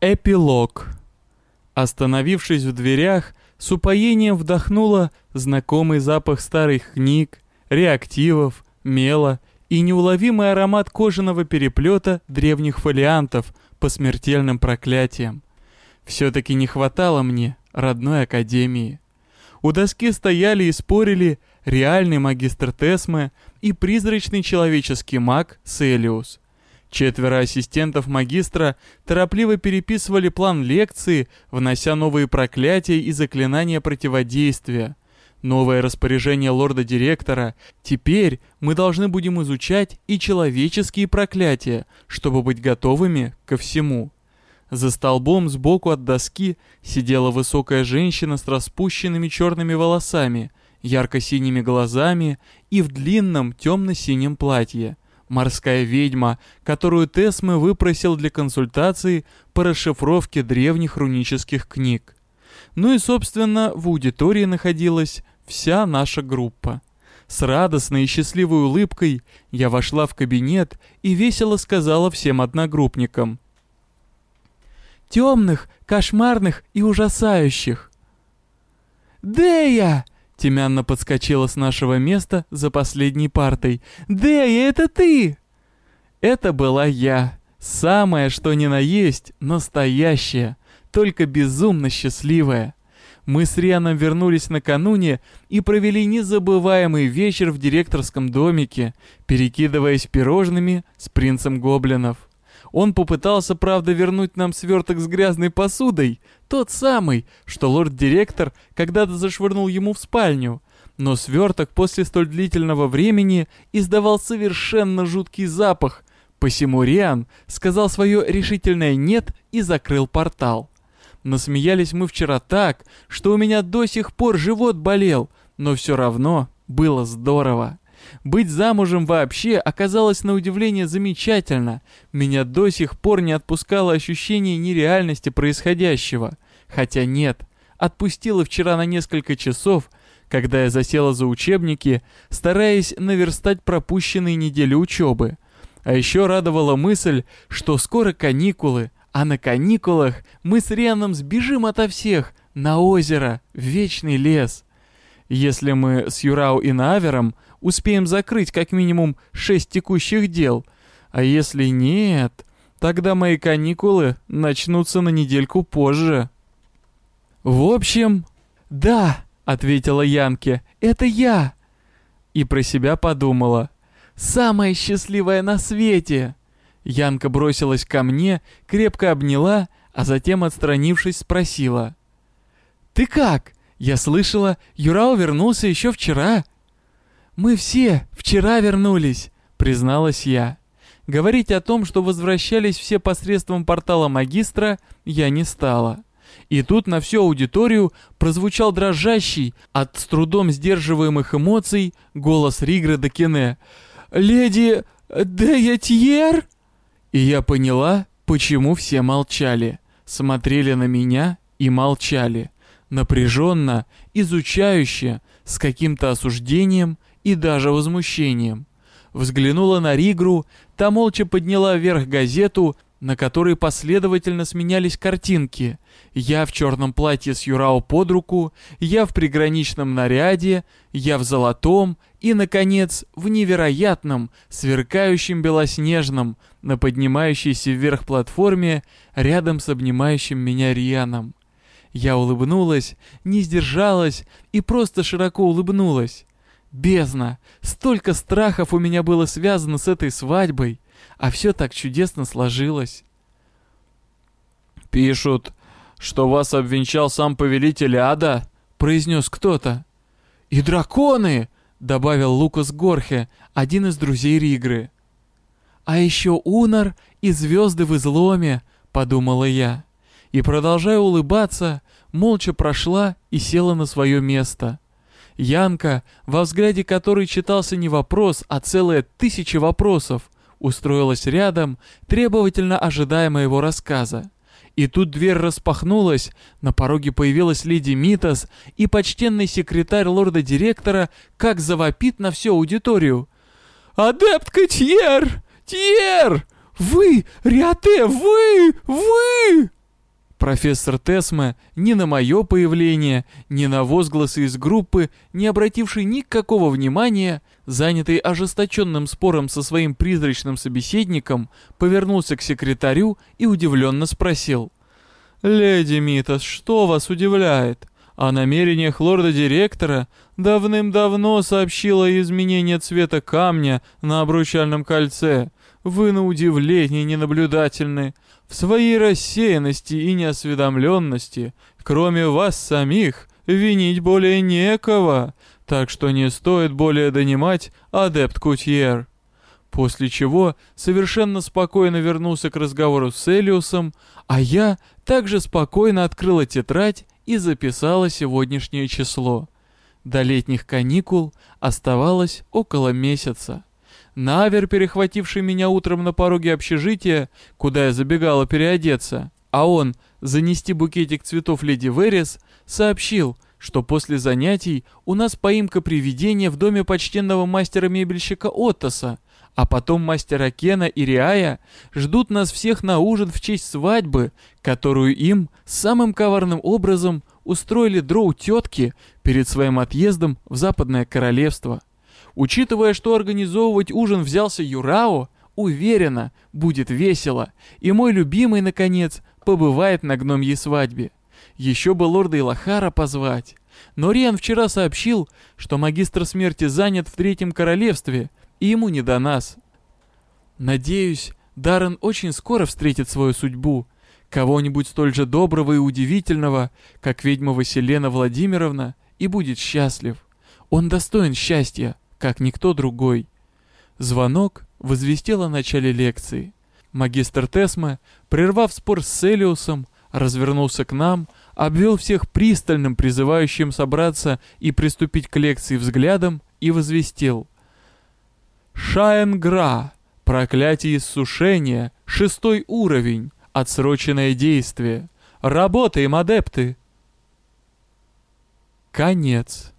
Эпилог. Остановившись в дверях, с упоением вдохнула знакомый запах старых книг, реактивов, мела и неуловимый аромат кожаного переплета древних фолиантов по смертельным проклятиям. Все-таки не хватало мне родной академии. У доски стояли и спорили реальный магистр Тесме и призрачный человеческий маг Селиус. Четверо ассистентов магистра торопливо переписывали план лекции, внося новые проклятия и заклинания противодействия. Новое распоряжение лорда-директора. Теперь мы должны будем изучать и человеческие проклятия, чтобы быть готовыми ко всему. За столбом сбоку от доски сидела высокая женщина с распущенными черными волосами, ярко-синими глазами и в длинном темно-синем платье. Морская ведьма, которую Тесме выпросил для консультации по расшифровке древних рунических книг. Ну и, собственно, в аудитории находилась вся наша группа. С радостной и счастливой улыбкой я вошла в кабинет и весело сказала всем одногруппникам. «Темных, кошмарных и ужасающих!» «Дея!» Тимянна подскочила с нашего места за последней партой. «Дея, это ты!» Это была я. Самая, что ни на есть, настоящая, только безумно счастливая. Мы с Рианом вернулись накануне и провели незабываемый вечер в директорском домике, перекидываясь пирожными с принцем гоблинов. Он попытался, правда, вернуть нам сверток с грязной посудой, тот самый, что лорд-директор когда-то зашвырнул ему в спальню. Но сверток после столь длительного времени издавал совершенно жуткий запах, посему Риан сказал свое решительное «нет» и закрыл портал. Насмеялись мы вчера так, что у меня до сих пор живот болел, но все равно было здорово. Быть замужем вообще оказалось на удивление замечательно. Меня до сих пор не отпускало ощущение нереальности происходящего. Хотя нет, отпустило вчера на несколько часов, когда я засела за учебники, стараясь наверстать пропущенные недели учебы. А еще радовала мысль, что скоро каникулы, а на каникулах мы с Рианом сбежим ото всех на озеро, в вечный лес. Если мы с Юрау и Навером успеем закрыть как минимум шесть текущих дел. А если нет, тогда мои каникулы начнутся на недельку позже. В общем, да, ответила Янке, это я. И про себя подумала. Самая счастливая на свете. Янка бросилась ко мне, крепко обняла, а затем, отстранившись, спросила. «Ты как? Я слышала, Юрау вернулся еще вчера». «Мы все вчера вернулись», — призналась я. Говорить о том, что возвращались все посредством портала магистра, я не стала. И тут на всю аудиторию прозвучал дрожащий, от с трудом сдерживаемых эмоций, голос Ригра Дакене. «Леди Деятьер?» И я поняла, почему все молчали, смотрели на меня и молчали. Напряженно, изучающе, с каким-то осуждением и даже возмущением. Взглянула на Ригру, та молча подняла вверх газету, на которой последовательно сменялись картинки. Я в черном платье с Юрао под руку, я в приграничном наряде, я в золотом и, наконец, в невероятном, сверкающем белоснежном, на поднимающейся вверх платформе, рядом с обнимающим меня Рианом. Я улыбнулась, не сдержалась и просто широко улыбнулась. Бездна! Столько страхов у меня было связано с этой свадьбой, а все так чудесно сложилось. «Пишут, что вас обвенчал сам повелитель ада», — произнес кто-то. «И драконы!» — добавил Лукас Горхе, один из друзей Ригры. «А еще Унар и звезды в изломе», — подумала я. И, продолжая улыбаться, молча прошла и села на свое место — Янка, во взгляде которой читался не вопрос, а целая тысяча вопросов, устроилась рядом, требовательно ожидая моего рассказа. И тут дверь распахнулась, на пороге появилась леди Митас, и почтенный секретарь лорда-директора как завопит на всю аудиторию. «Адептка Тьер! Тьер! Вы, Риате, вы! Вы!» Профессор Тесме ни на мое появление, ни на возгласы из группы, не обративший никакого внимания, занятый ожесточенным спором со своим призрачным собеседником, повернулся к секретарю и удивленно спросил. «Леди Митас, что вас удивляет? О намерениях лорда-директора давным-давно сообщила изменение цвета камня на обручальном кольце. Вы на удивление ненаблюдательны. В своей рассеянности и неосведомленности, кроме вас самих, винить более некого, так что не стоит более донимать адепт Кутьер. После чего совершенно спокойно вернулся к разговору с Элиусом, а я также спокойно открыла тетрадь и записала сегодняшнее число. До летних каникул оставалось около месяца. Навер, перехвативший меня утром на пороге общежития, куда я забегала переодеться, а он, занести букетик цветов леди Верес, сообщил, что после занятий у нас поимка привидения в доме почтенного мастера-мебельщика Оттоса, а потом мастера Кена и Риая ждут нас всех на ужин в честь свадьбы, которую им самым коварным образом устроили дроу тетки перед своим отъездом в Западное Королевство. Учитывая, что организовывать ужин взялся Юрао, уверена, будет весело, и мой любимый, наконец, побывает на гномьей свадьбе. Еще бы лорда Илахара позвать. Но Риан вчера сообщил, что магистр смерти занят в Третьем Королевстве, и ему не до нас. Надеюсь, Даррен очень скоро встретит свою судьбу, кого-нибудь столь же доброго и удивительного, как ведьма Василена Владимировна, и будет счастлив. Он достоин счастья как никто другой. Звонок возвестил о начале лекции. Магистр Тесма, прервав спор с Селиусом, развернулся к нам, обвел всех пристальным, призывающим собраться и приступить к лекции взглядом, и возвестил. Шаенгра, проклятие иссушения, шестой уровень, отсроченное действие. Работаем, адепты! Конец.